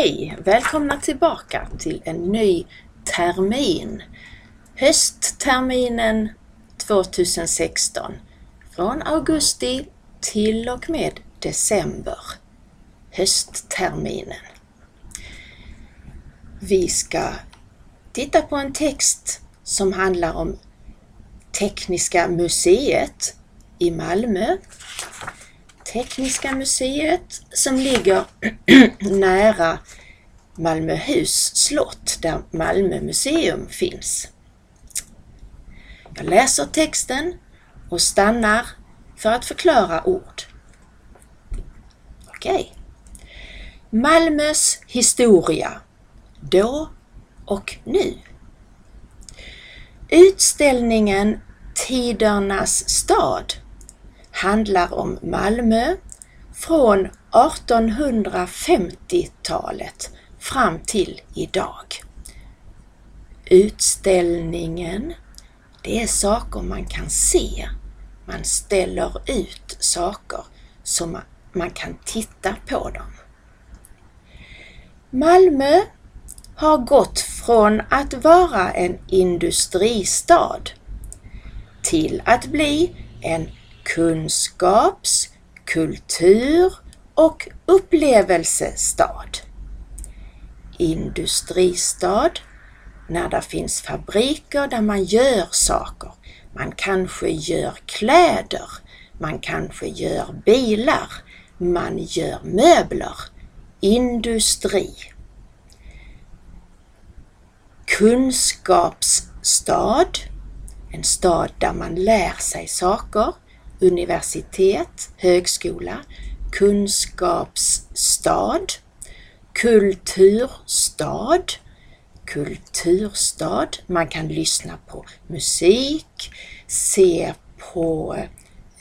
Hej! Välkomna tillbaka till en ny termin. Höstterminen 2016. Från augusti till och med december. Höstterminen. Vi ska titta på en text som handlar om Tekniska museet i Malmö Tekniska museet som ligger nära Malmöhus slott där Malmö museum finns. Jag läser texten och stannar för att förklara ord. Okej. Malmös historia, då och nu. Utställningen Tidernas stad handlar om Malmö från 1850-talet fram till idag. Utställningen, det är saker man kan se. Man ställer ut saker så man, man kan titta på dem. Malmö har gått från att vara en industristad till att bli en kunskaps-, kultur och upplevelsestad. Industristad, när det finns fabriker där man gör saker. Man kanske gör kläder, man kanske gör bilar, man gör möbler. Industri. Kunskapsstad, en stad där man lär sig saker universitet, högskola, kunskapsstad, kulturstad, kulturstad. Man kan lyssna på musik, se på,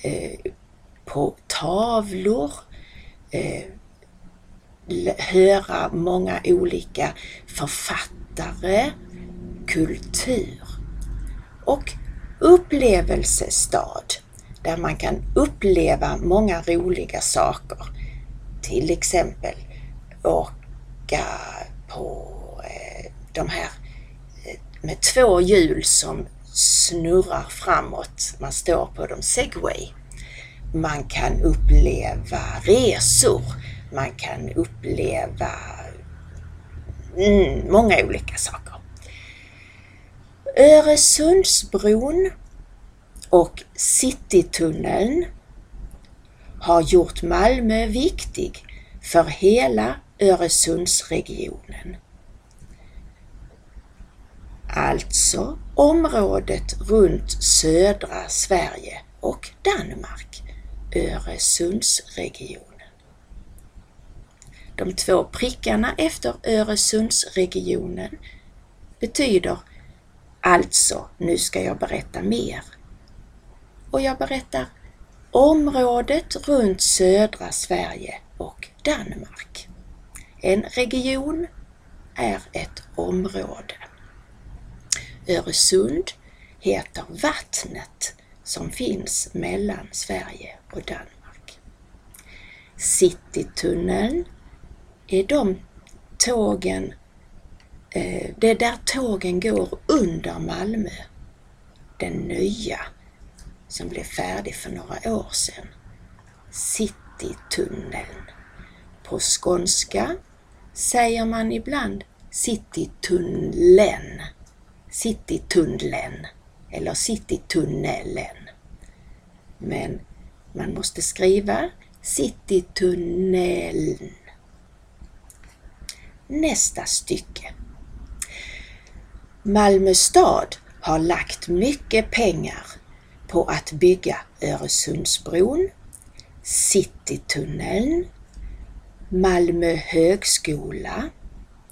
eh, på tavlor, eh, höra många olika författare, kultur och upplevelsestad där man kan uppleva många roliga saker. Till exempel åka på eh, de här eh, med två hjul som snurrar framåt. Man står på dem segway. Man kan uppleva resor. Man kan uppleva mm, många olika saker. Öresundsbron och Citytunneln har gjort Malmö viktig för hela Öresundsregionen. Alltså området runt södra Sverige och Danmark, Öresundsregionen. De två prickarna efter Öresundsregionen betyder alltså, nu ska jag berätta mer och jag berättar området runt södra Sverige och Danmark. En region är ett område. Öresund heter vattnet som finns mellan Sverige och Danmark. Citytunneln är de tågen, eh, det är där tågen går under Malmö. Den nya som blev färdig för några år sedan. Citytunneln. På skånska säger man ibland Citytunneln, Citytunneln eller Citytunneln. Men man måste skriva Citytunneln. Nästa stycke. Malmö stad har lagt mycket pengar på att bygga Öresundsbron, Citytunneln, Malmö högskola,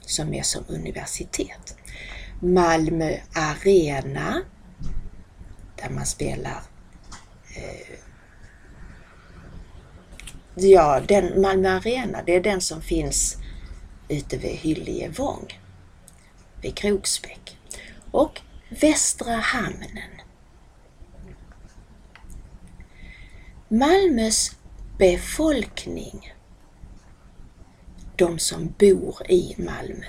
som är som universitet, Malmö arena, där man spelar eh, Ja, den Malmö arena, det är den som finns ute vid Hyljevång, vid Kroksbäck. Och Västra hamnen Malmös befolkning de som bor i Malmö.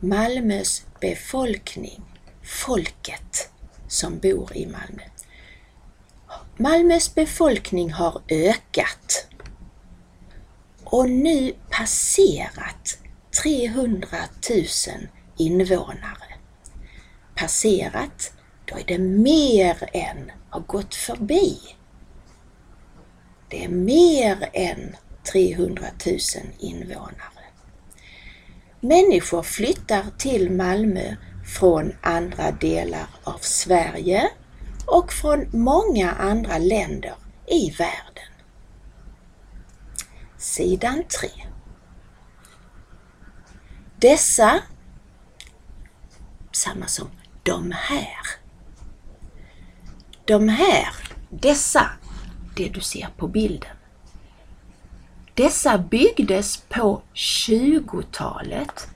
Malmös befolkning, folket som bor i Malmö. Malmös befolkning har ökat och nu passerat 300 000 invånare. Passerat, då är det mer än har gått förbi. Det är mer än 300 000 invånare. Människor flyttar till Malmö från andra delar av Sverige och från många andra länder i världen. Sidan 3. Dessa, samma som de här. De här, dessa, det du ser på bilden. Dessa byggdes på 20-talet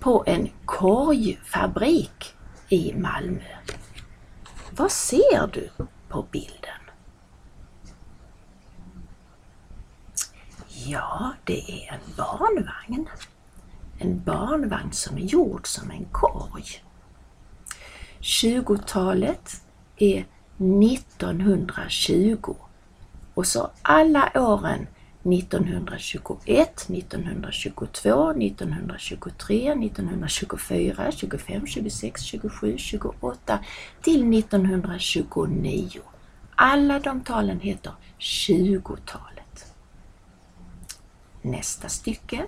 på en korgfabrik i Malmö. Vad ser du på bilden? Ja, det är en barnvagn. En barnvagn som är gjord som en korg. 20-talet är 1920 och så alla åren 1921, 1922, 1923, 1924, 25, 26, 27, 28 till 1929. Alla de talen heter 20-talet. Nästa stycke.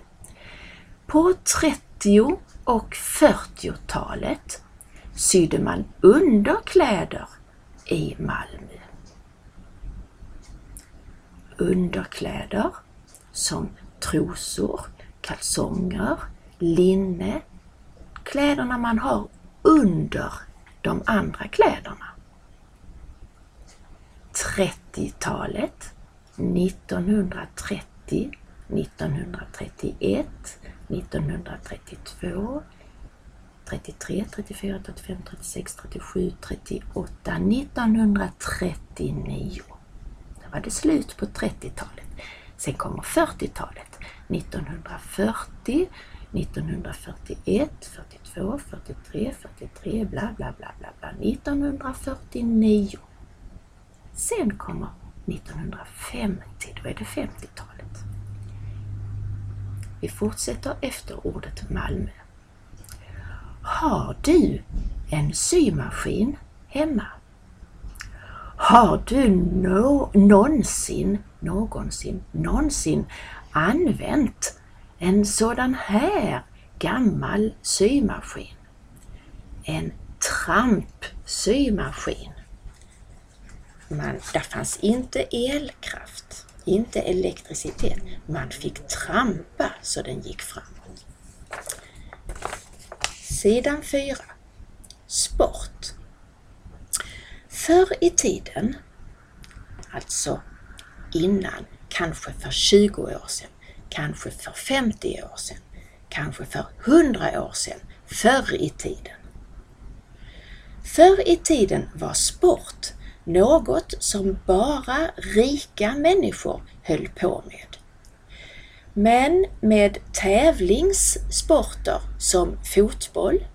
På 30 och 40-talet sydde man underkläder i Malmö underkläder som trosor, kalsonger, linne, kläderna man har under de andra kläderna. 30-talet, 1930, 1931, 1932, 33, 34, 35, 36, 37, 38, 1939 var det slut på 30-talet. Sen kommer 40-talet. 1940, 1941, 42, 43, 43, bla bla bla bla bla. 1949. Sen kommer 1950, då är det 50-talet. Vi fortsätter efter ordet Malmö. Har du en symaskin hemma? Har du no någonsin, någonsin, någonsin använt en sådan här gammal symaskin? En trampsymaskin. Man, där fanns inte elkraft, inte elektricitet. Man fick trampa så den gick framåt. Sidan 4. Sport. Förr i tiden, alltså innan, kanske för 20 år sedan, kanske för 50 år sedan, kanske för 100 år sedan, förr i tiden. Förr i tiden var sport något som bara rika människor höll på med. Men med tävlingssporter som fotboll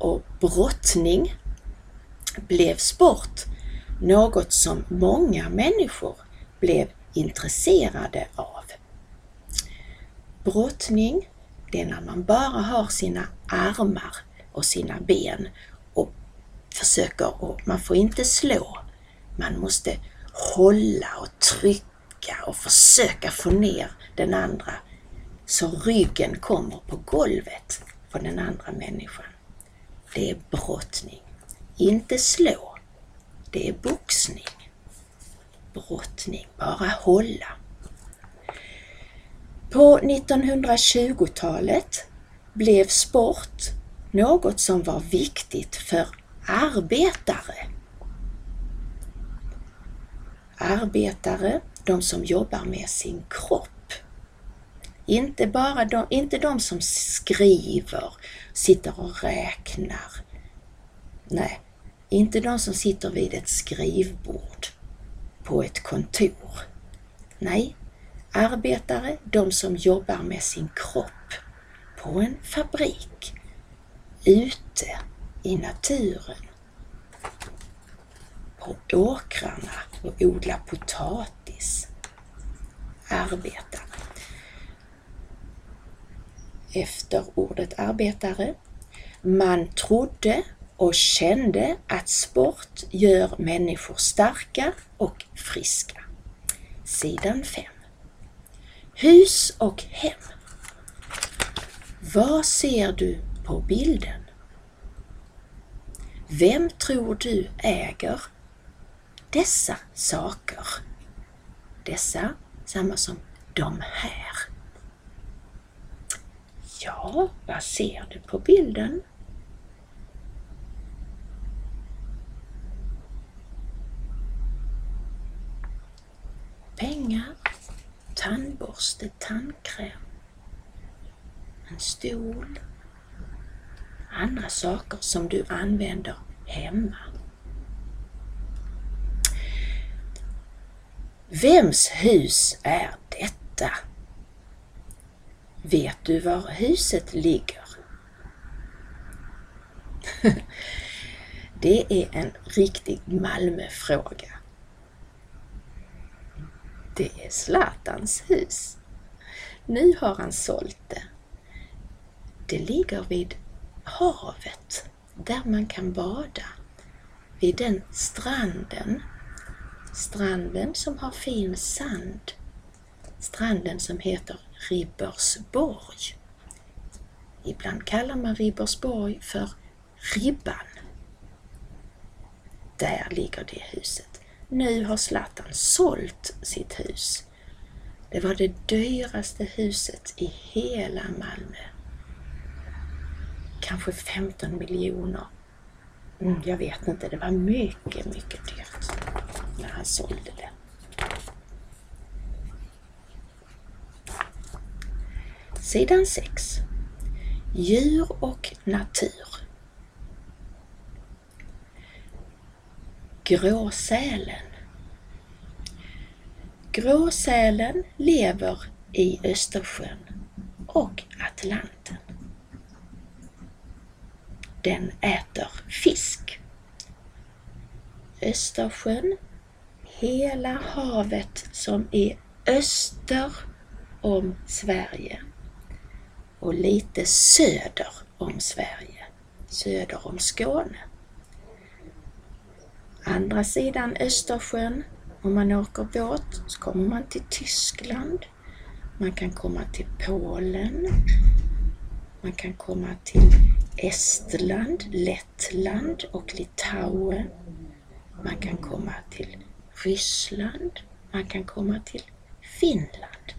och brottning blev sport något som många människor blev intresserade av. Brottning, det är när man bara har sina armar och sina ben och försöker, och man får inte slå, man måste hålla och trycka och försöka få ner den andra så ryggen kommer på golvet på den andra människan. Det är brottning. Inte slå. Det är boxning. Brottning, bara hålla. På 1920-talet blev sport något som var viktigt för arbetare. Arbetare, de som jobbar med sin kropp. Inte bara de, inte de som skriver, sitter och räknar. Nej, inte de som sitter vid ett skrivbord på ett kontor. Nej, Arbetare, de som jobbar med sin kropp på en fabrik, ute i naturen, på åkrarna och odlar potatis. Arbetare. Efter ordet arbetare. Man trodde och kände att sport gör människor starka och friska. Sidan 5. Hus och hem. Vad ser du på bilden? Vem tror du äger dessa saker? Dessa, samma som de här. Ja, vad ser du på bilden? Pengar, tandborste, tandkräm, en stol, andra saker som du använder hemma. Vems hus är detta? Vet du var huset ligger? Det är en riktig Malmöfråga. Det är Zlatans hus. Nu har han sålt det. Det ligger vid havet där man kan bada. Vid den stranden. Stranden som har fin sand. Stranden som heter Ribbersborg. Ibland kallar man Ribbersborg för Ribban. Där ligger det huset. Nu har Zlatan sålt sitt hus. Det var det dyraste huset i hela Malmö. Kanske 15 miljoner. Mm, jag vet inte, det var mycket, mycket dyrt när han sålde det. Sidan 6. Djur och natur. Gråsälen. Gråsälen lever i Östersjön och Atlanten. Den äter fisk. Östersjön, hela havet som är öster om Sverige och lite söder om Sverige, söder om Skåne. Andra sidan Östersjön, om man åker båt, så kommer man till Tyskland. Man kan komma till Polen. Man kan komma till Estland, Lettland och Litauen. Man kan komma till Ryssland. Man kan komma till Finland.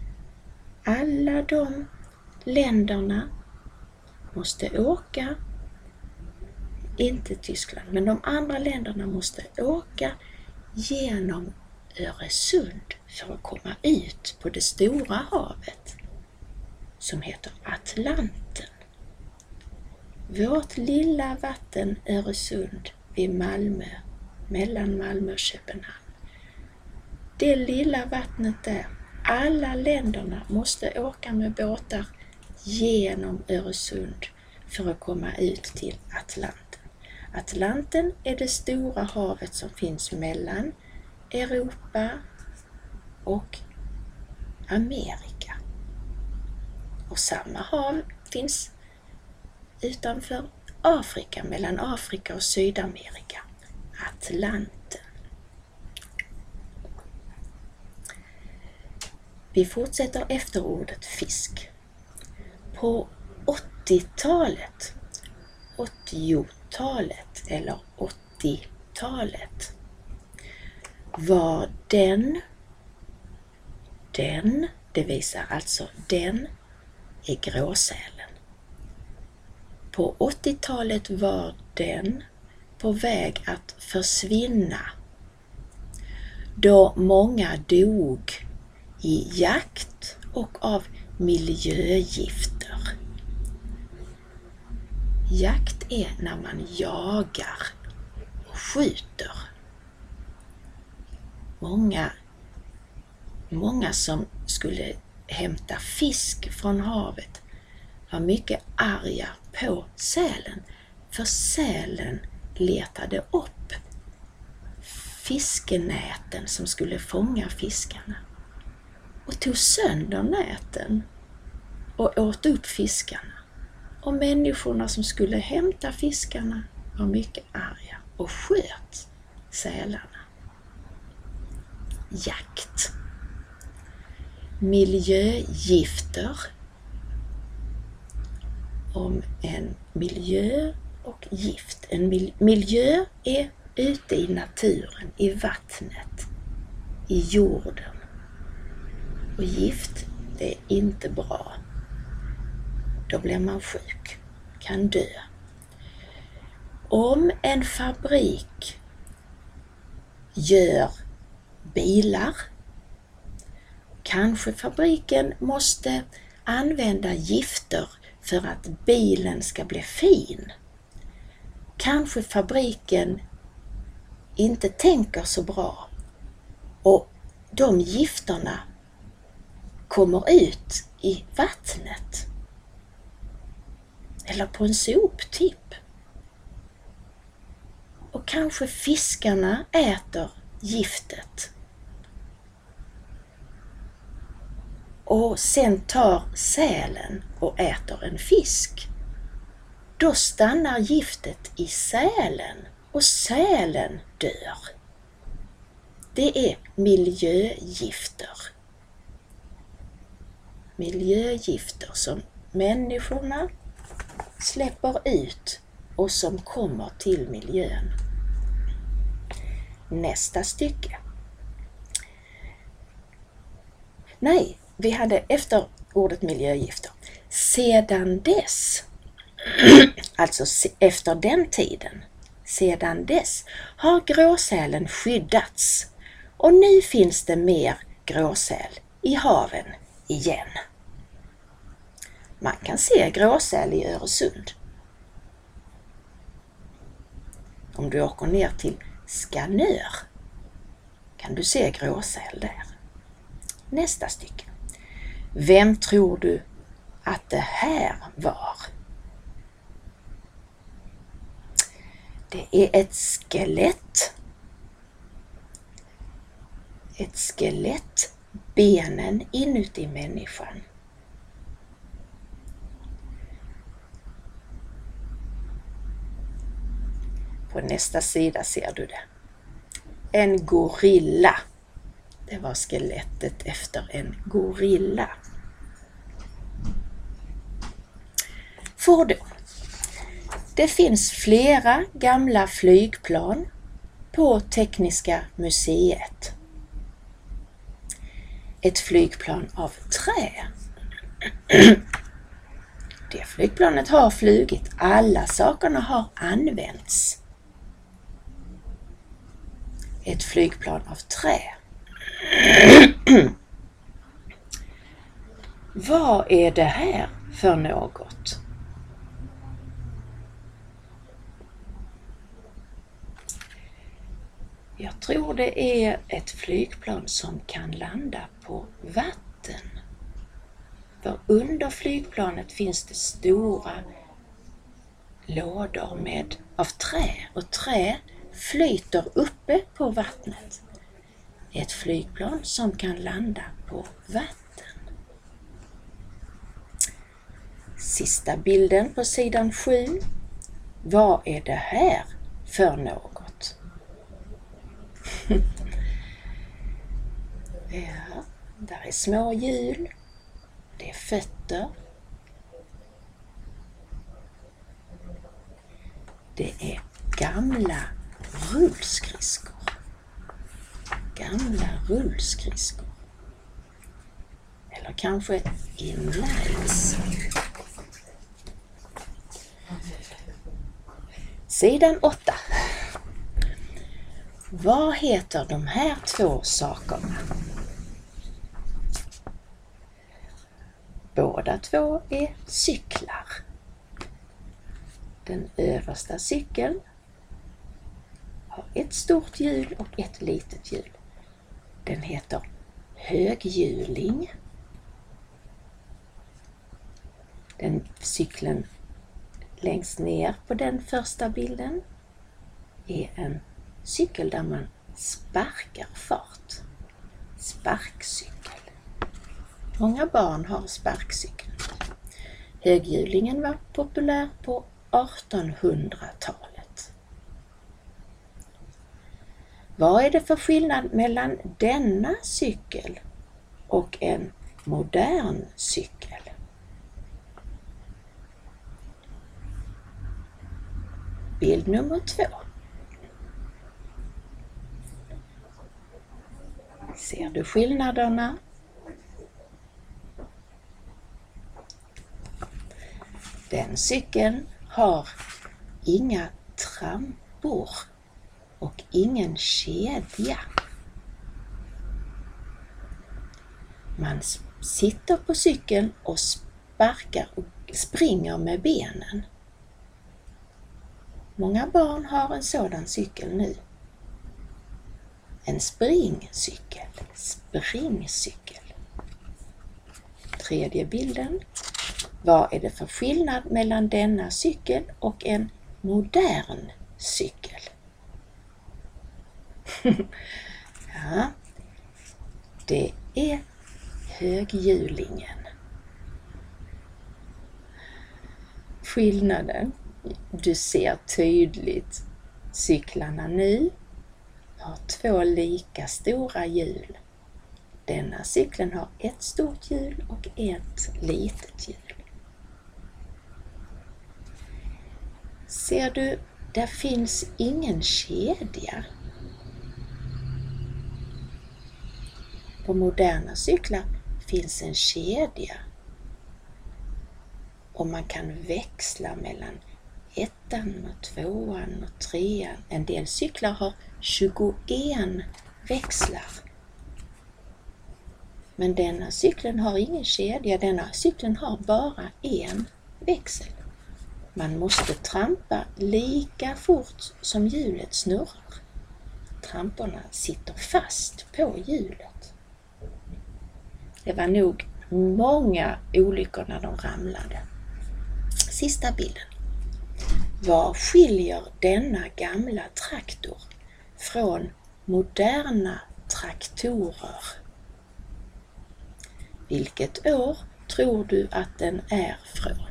Alla de länderna måste åka, inte Tyskland, men de andra länderna måste åka genom Öresund för att komma ut på det stora havet som heter Atlanten. Vårt lilla vatten Öresund vid Malmö, mellan Malmö och Köpenhamn. Det lilla vattnet där, alla länderna måste åka med båtar genom Öresund för att komma ut till Atlanten. Atlanten är det stora havet som finns mellan Europa och Amerika. Och samma hav finns utanför Afrika, mellan Afrika och Sydamerika. Atlanten. Vi fortsätter efter ordet fisk. På 80-talet, talet eller 80-talet var den, den, det visar alltså den, är gråsälen. På 80-talet var den på väg att försvinna då många dog i jakt och av miljögift. Jakt är när man jagar och skjuter. Många många som skulle hämta fisk från havet var mycket arga på sälen, för sälen letade upp fiskenäten som skulle fånga fiskarna och tog sönder näten och åt upp fiskarna. Och människorna som skulle hämta fiskarna var mycket arga och sköt sälarna. Jakt. Miljögifter. Om en miljö och gift. En mil miljö är ute i naturen, i vattnet, i jorden. Och gift, det är inte bra. Då blir man sjuk, kan dö. Om en fabrik gör bilar, kanske fabriken måste använda gifter för att bilen ska bli fin. Kanske fabriken inte tänker så bra och de gifterna kommer ut i vattnet eller på en soptipp. Och kanske fiskarna äter giftet. Och sen tar sälen och äter en fisk. Då stannar giftet i sälen och sälen dör. Det är miljögifter. Miljögifter som människorna släpper ut och som kommer till miljön. Nästa stycke. Nej, vi hade efter ordet miljögifter. Sedan dess, alltså efter den tiden, sedan dess har gråsälen skyddats och nu finns det mer gråsäl i haven igen. Man kan se gråsäl i Öresund. Om du åker ner till Skanör kan du se gråsäl där. Nästa stycke. Vem tror du att det här var? Det är ett skelett. Ett skelett, benen inuti människan. På nästa sida ser du det. En gorilla. Det var skelettet efter en gorilla. Fordon. Det finns flera gamla flygplan på Tekniska museet. Ett flygplan av trä. Det flygplanet har flugit. Alla sakerna har använts ett flygplan av trä. Vad är det här för något? Jag tror det är ett flygplan som kan landa på vatten. För under flygplanet finns det stora lådor med, av trä och trä flyter uppe på vattnet. Ett flygplan som kan landa på vatten. Sista bilden på sidan 7. Vad är det här för något? ja, där är små hjul. Det är fötter. Det är gamla rullskridskor. Gamla rullskridskor. Eller kanske inlines. Sidan 8. Vad heter de här två sakerna? Båda två är cyklar. Den översta cykeln ett stort hjul och ett litet hjul. Den heter höghjuling. Den cykeln längst ner på den första bilden är en cykel där man sparkar fart. Sparkcykel. Många barn har sparkcykel. Höghjulingen var populär på 1800-talet. Vad är det för skillnad mellan denna cykel och en modern cykel? Bild nummer två. Ser du skillnaderna? Den cykeln har inga trampor och ingen kedja. Man sitter på cykeln och sparkar och springer med benen. Många barn har en sådan cykel nu. En springcykel. Springcykel. Tredje bilden. Vad är det för skillnad mellan denna cykel och en modern cykel? ja, det är höghjulingen. Skillnaden, du ser tydligt cyklarna nu har två lika stora hjul. Denna cykeln har ett stort hjul och ett litet hjul. Ser du, där finns ingen kedja. På moderna cyklar finns en kedja och man kan växla mellan ettan och tvåan och trean. En del cyklar har 21 växlar. Men denna cykeln har ingen kedja, denna cykeln har bara en växel. Man måste trampa lika fort som hjulet snurrar. Tramporna sitter fast på hjulet. Det var nog många olyckor när de ramlade. Sista bilden. Vad skiljer denna gamla traktor från moderna traktorer? Vilket år tror du att den är från?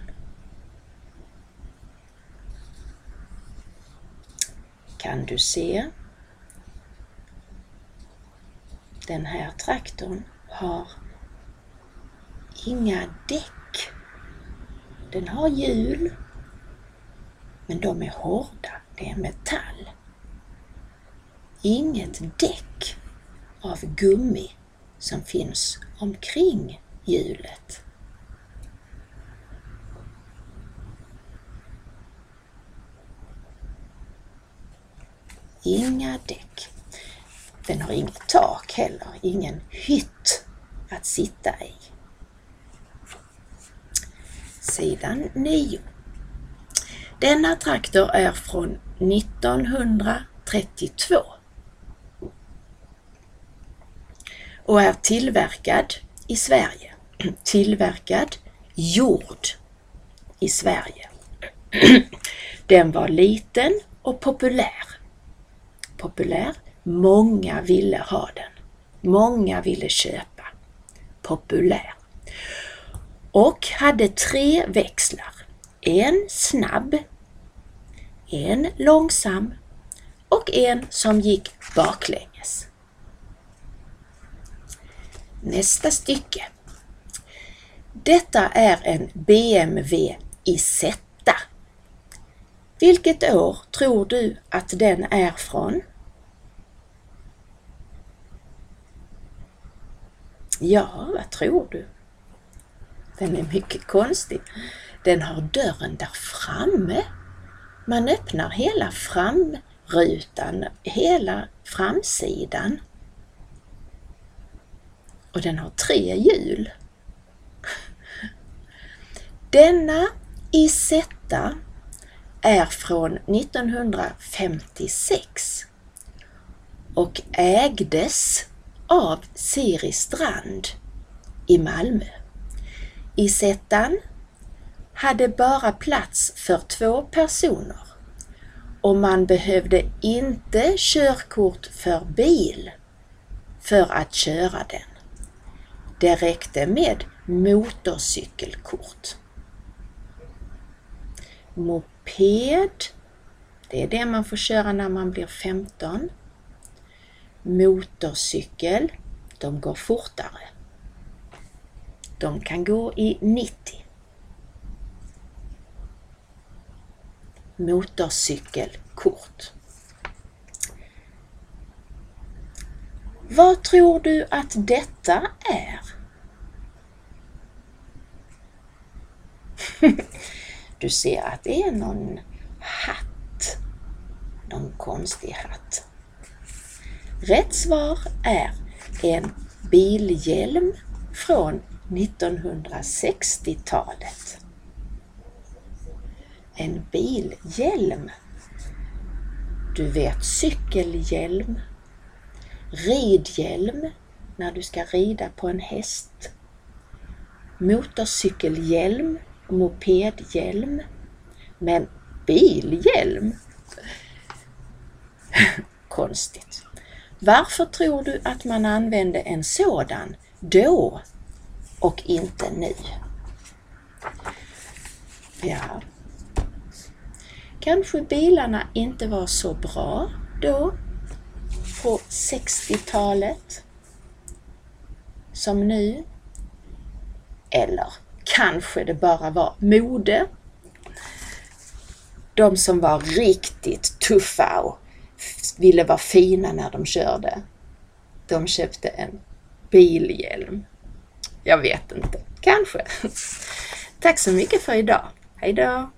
Kan du se? Den här traktorn har inga däck. Den har hjul, men de är hårda, det är metall. Inget däck av gummi som finns omkring hjulet. Inga däck. Den har inget tak heller, ingen hytt att sitta i. Sidan 9. Denna traktor är från 1932 och är tillverkad i Sverige. Tillverkad, gjord i Sverige. Den var liten och populär. Populär, många ville ha den. Många ville köpa. Populär. Och hade tre växlar. En snabb, en långsam och en som gick baklänges. Nästa stycke. Detta är en BMW Isetta. Vilket år tror du att den är från? Ja, vad tror du? Den är mycket konstig. Den har dörren där framme. Man öppnar hela framrutan, hela framsidan. Och den har tre hjul. Denna Isetta är från 1956 och ägdes av Siri Strand i Malmö. I sättan hade bara plats för två personer och man behövde inte körkort för bil för att köra den. Det räckte med motorcykelkort. Moped, det är det man får köra när man blir 15. Motorcykel, de går fortare. De kan gå i 90. Motorcykelkort. Vad tror du att detta är? Du ser att det är någon hatt. Någon konstig hatt. Rätt svar är en bilhjälm från 1960-talet. En bilhjälm. Du vet cykelhjälm, ridhjälm när du ska rida på en häst, motorcykelhjälm, mopedhjälm, men bilhjälm? Konstigt. Varför tror du att man använde en sådan då och inte nu? Ja, kanske bilarna inte var så bra då på 60-talet som nu. Eller kanske det bara var mode. De som var riktigt tuffa och ville vara fina när de körde. De köpte en bilhjälm. Jag vet inte. Kanske. Tack så mycket för idag. Hejdå!